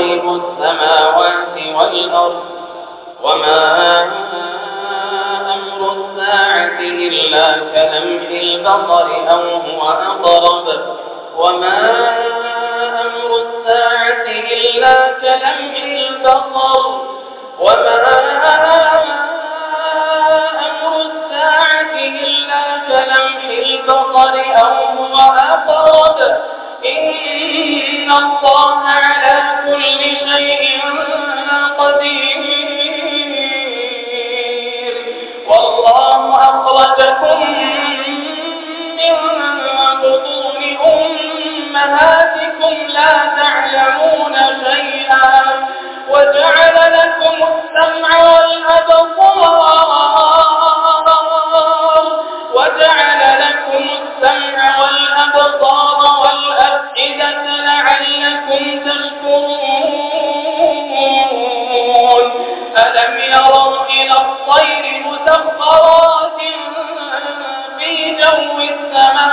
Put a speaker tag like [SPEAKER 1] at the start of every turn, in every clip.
[SPEAKER 1] غيب السماوات والأرض وما أمر الساعة إلا كلمح البصر أو هو أقرب وما الله على كل شيء قدير. والله أخرجكم من بطون أمهاتكم لا تعلمون شيئا وجعل لكم السمع والأبصار وجعل لكم السمع والأبصار والأفئدة لعلكم تشكرون ألم يروا إلى الطير مسخرات في جو السماء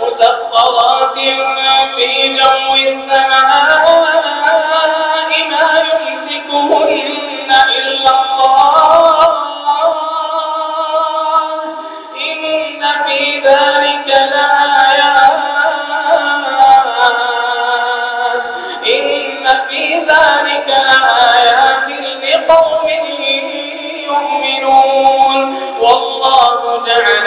[SPEAKER 1] مسخرات في جو السماء ما يمسكهن إلا الله إن في ذلك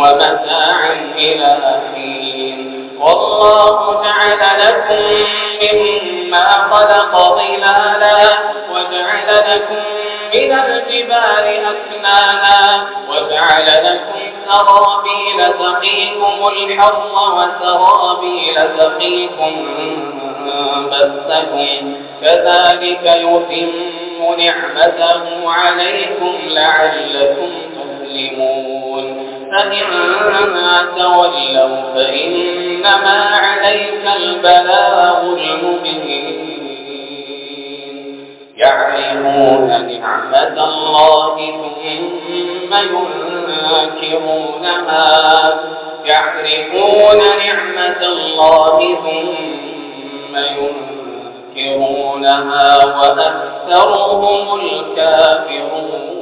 [SPEAKER 1] ومتاعا إلى حين. والله جعل لكم مما خلق ظلالا وجعل لكم من الجبال أكنانا وجعل لكم سرابيل تقيكم الحر وسرابيل تقيكم بثكم كذلك يتم نعمته عليكم لعلكم تسلمون فإن تولوا فإنما عليك البلاغ المبين. يعرفون نعمة الله ثم ينكرونها. يعرفون نعمة الله ثم ينكرونها. وأكثرهم الكافرون.